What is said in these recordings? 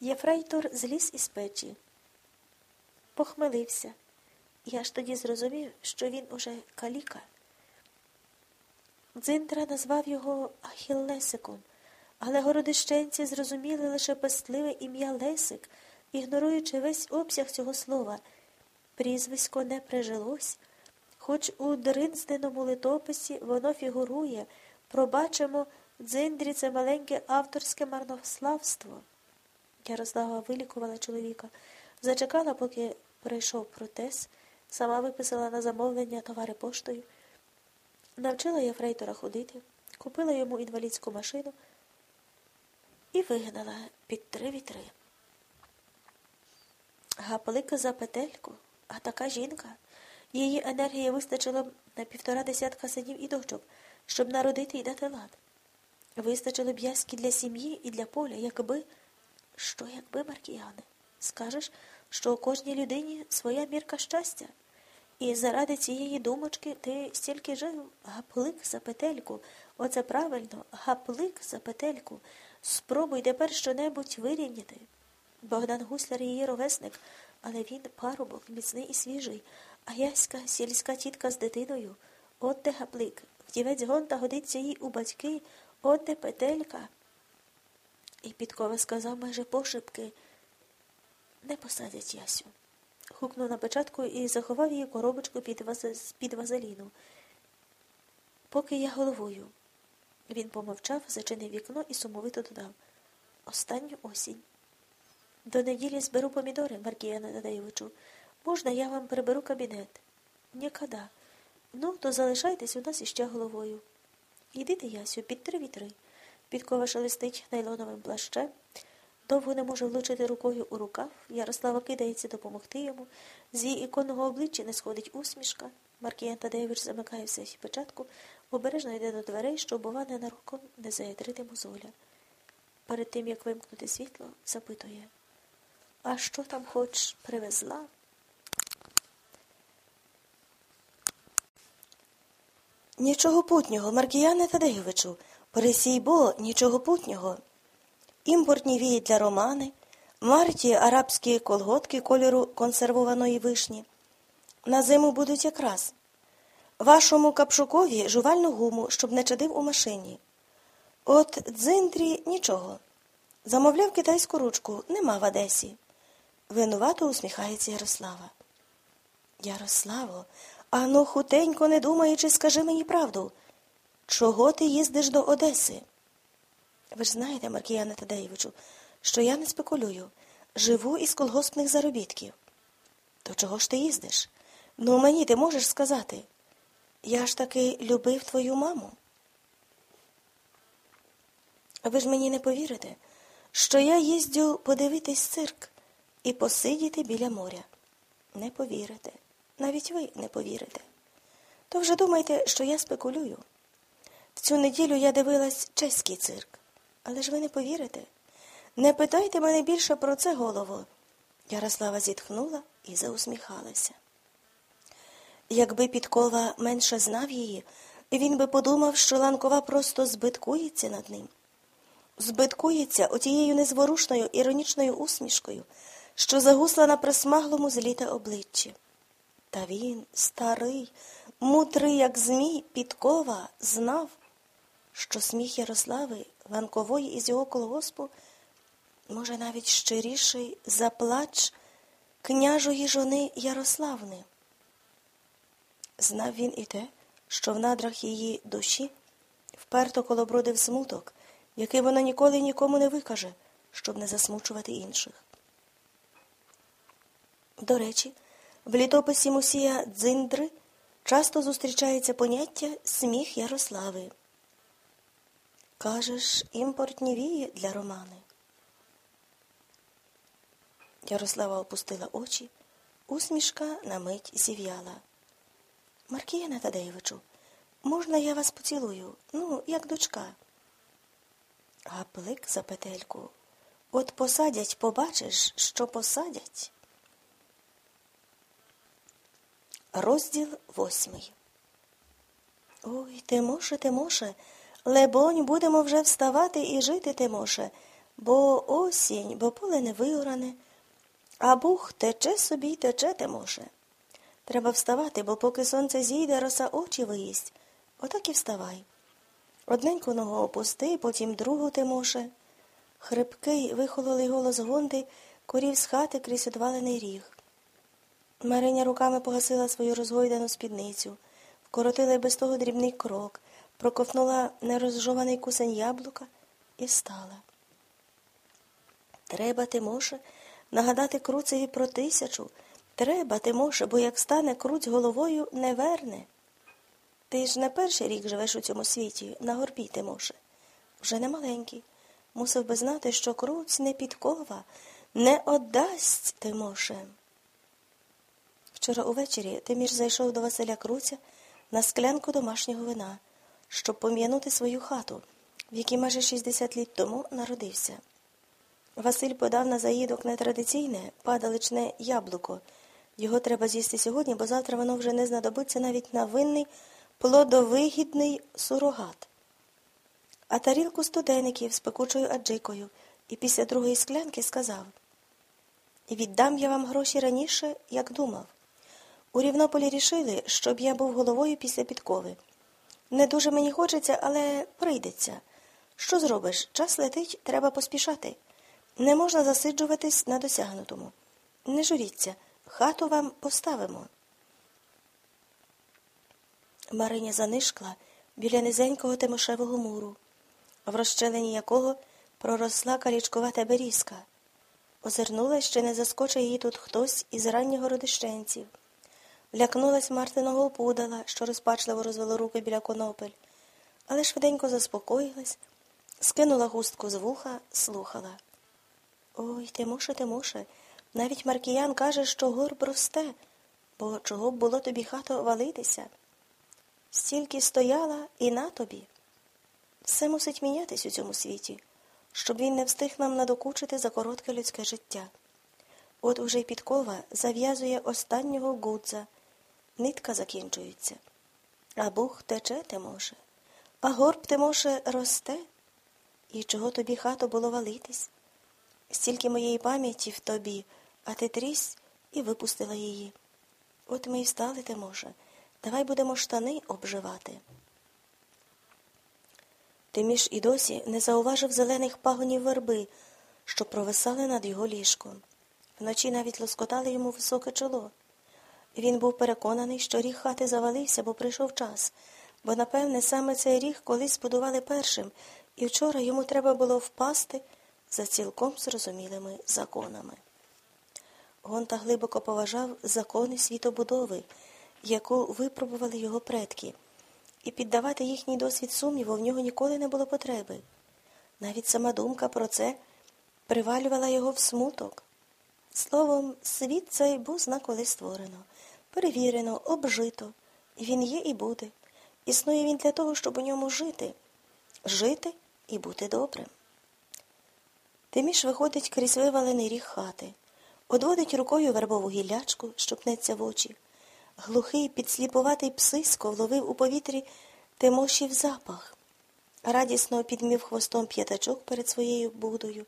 Єфрейтор зліз із печі, похмелився. Я ж тоді зрозумів, що він уже каліка. Дзиндра назвав його Ахіллесиком, але городищенці зрозуміли лише пестливе ім'я Лесик, ігноруючи весь обсяг цього слова. Прізвисько не прижилось, хоч у дринзденому литописі воно фігурує, пробачимо, дзиндрі це маленьке авторське марнославство. Ярослава вилікувала чоловіка, зачекала, поки прийшов протез, сама виписала на замовлення товари поштою, навчила Єфрейтора ходити, купила йому інвалідську машину і вигнала під три вітри. Гаплика за петельку, а така жінка. Її енергії вистачило на півтора десятка синів і дочок, щоб народити і дати лад. Вистачило б для сім'ї і для поля, якби. Що, якби, Маркіяне? Скажеш, що у кожній людині своя мірка щастя. І заради цієї думочки ти стільки жив, гаплик за петельку. Оце правильно, гаплик за петельку. Спробуй тепер щонебудь вирівняти. Богдан Гусляр її ровесник, але він парубок, міцний і свіжий, а яська сільська тітка з дитиною. От де гаплик. Вдівець гонта годиться їй у батьки, от де петелька. І Підкова сказав майже пошепки не посадять Ясю. Хукнув на печатку і заховав її коробочку під, ваз... під вазеліну. Поки я головою. Він помовчав, зачинив вікно і сумовито додав Останню осінь. До неділі зберу помідори, Маркія Надаєвичу. Можна, я вам приберу кабінет? Нікада. Ну, то залишайтесь у нас іще головою. Йдите, Ясю, під три вітри. Підкова шелестить найлоновим плащем. Довго не може влучити рукою у рукав. Ярослава кидається допомогти йому. З її іконного обличчя не сходить усмішка. Маркіян Тадеєвич замикає все печатку, обережно йде до дверей, щоб, бува, ненароком не заятрити мозоля. Перед тим, як вимкнути світло, запитує А що там хоч привезла? Нічого путнього, Маркіяне Тадеєвичу. Пересій бо, нічого путнього. Імпортні вії для романи, марті арабські колготки кольору консервованої вишні. На зиму будуть якраз. Вашому капшукові жувальну гуму, щоб не чадив у машині. От дзиндрі нічого. Замовляв китайську ручку, нема в Одесі. Винувато усміхається Ярослава. Ярославо, ану хутенько не думаючи, скажи мені правду. Чого ти їздиш до Одеси? Ви ж знаєте, Маркіяне Тадеєвичу, що я не спекулюю. Живу із колгоспних заробітків. То чого ж ти їздиш? Ну, мені ти можеш сказати. Я ж таки любив твою маму. А Ви ж мені не повірите, що я їздю подивитись цирк і посидіти біля моря. Не повірите. Навіть ви не повірите. То вже думайте, що я спекулюю. В цю неділю я дивилась чеський цирк. Але ж ви не повірите. Не питайте мене більше про це, голово. Ярослава зітхнула і заусміхалася. Якби Підкова менше знав її, він би подумав, що Ланкова просто збиткується над ним. Збиткується отією незворушною іронічною усмішкою, що загусла на присмаглому з літа обличчі. Та він, старий, мудрий, як Змій, Підкова, знав, що сміх Ярослави Ланкової із його колгоспу, може, навіть щиріший заплач княжої жони Ярославни. Знав він і те, що в надрах її душі вперто колобродив смуток, який вона ніколи нікому не викаже, щоб не засмучувати інших. До речі, в літописі Мусія Дзиндри часто зустрічається поняття сміх Ярослави. Кажеш, імпортні вії для романи. Ярослава опустила очі, усмішка на мить зів'яла. Маркіяна Тадеєвичу, можна я вас поцілую? Ну, як дочка. Гаплик за петельку. От посадять, побачиш, що посадять. Розділ восьмий. Ой, Тимоше, Тимоше, лебонь, будемо вже вставати і жити, Тимоше. бо осінь, бо поле не виоране, а бух тече собі й тече те може. Треба вставати, бо поки сонце зійде, роса очі виїсть. Отак і вставай. Одненьку ногу опусти, потім другу Тимоше. Хрипкий, вихололий голос Гонди корів з хати крізь одвалений ріг. Мариня руками погасила свою розгойдану спідницю, вкоротила й без того дрібний крок, проковтнула нерозжований кусень яблука і встала. Треба, Тимоше, нагадати Круцеві про тисячу. Треба, Тимоше, бо як стане Круць головою, не верне. Ти ж не перший рік живеш у цьому світі, на горбі, Тимоше. Вже не маленький. Мусив би знати, що Круць не підкова, не отдасть Тимоше. Вчора увечері Тимір зайшов до Василя Круця на склянку домашнього вина, щоб пом'янути свою хату, в якій майже 60 літ тому народився. Василь подав на заїдок нетрадиційне, падаличне яблуко. Його треба з'їсти сьогодні, бо завтра воно вже не знадобиться навіть на винний, плодовигідний сурогат. А тарілку студеників з пекучою аджикою і після другої склянки сказав Віддам я вам гроші раніше, як думав. У Рівнополі рішили, щоб я був головою після підкови. Не дуже мені хочеться, але прийдеться. Що зробиш? Час летить, треба поспішати. Не можна засиджуватись на досягнутому. Не журіться, хату вам поставимо. Мариня занишкла біля низенького тимошевого муру, в розщелені якого проросла калічкувата берізка. Озирнулась, чи не заскочить її тут хтось із раннього родищенців. Лякнулась Мартиного опудала, що розпачливо розвело руки біля конопель, але швиденько заспокоїлась, скинула хустку з вуха, слухала. Ой, Тимоше, Тимоше, навіть Маркіян каже, що горб росте, бо чого б було тобі хато валитися? Стільки стояла і на тобі. Все мусить мінятись у цьому світі, щоб він не встиг нам надокучити за коротке людське життя. От уже й підкова зав'язує останнього гудза, нитка закінчується. А Бог тече те може, а горб те може росте. І чого тобі хато було валитись? Стільки моєї пам'яті в тобі, а ти трісь і випустила її. От ми й встали те може. Давай будемо штани обживати. Тиміш і досі не зауважив зелених пагонів верби, що провисали над його ліжком. Вночі навіть лоскотали йому високе чоло. Він був переконаний, що ріг хати завалився, бо прийшов час, бо, напевне, саме цей ріг колись збудували першим, і вчора йому треба було впасти за цілком зрозумілими законами. Гонта глибоко поважав закони світобудови, яку випробували його предки, і піддавати їхній досвід сумніву в нього ніколи не було потреби. Навіть сама думка про це привалювала його в смуток. Словом, світ цей був зна коли створено, перевірено, обжито, він є і буде. Існує він для того, щоб у ньому жити, жити і бути добрим. Тиміш виходить крізь вивалений ріг хати, одводить рукою вербову гіллячку, що пнеться в очі. Глухий, підсліпуватий псисько вловив у повітрі Тимошів запах, радісно підмів хвостом п'ятачок перед своєю будою,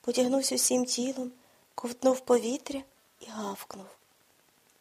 потягнувся усім тілом, ковтнув повітря і гавкнув.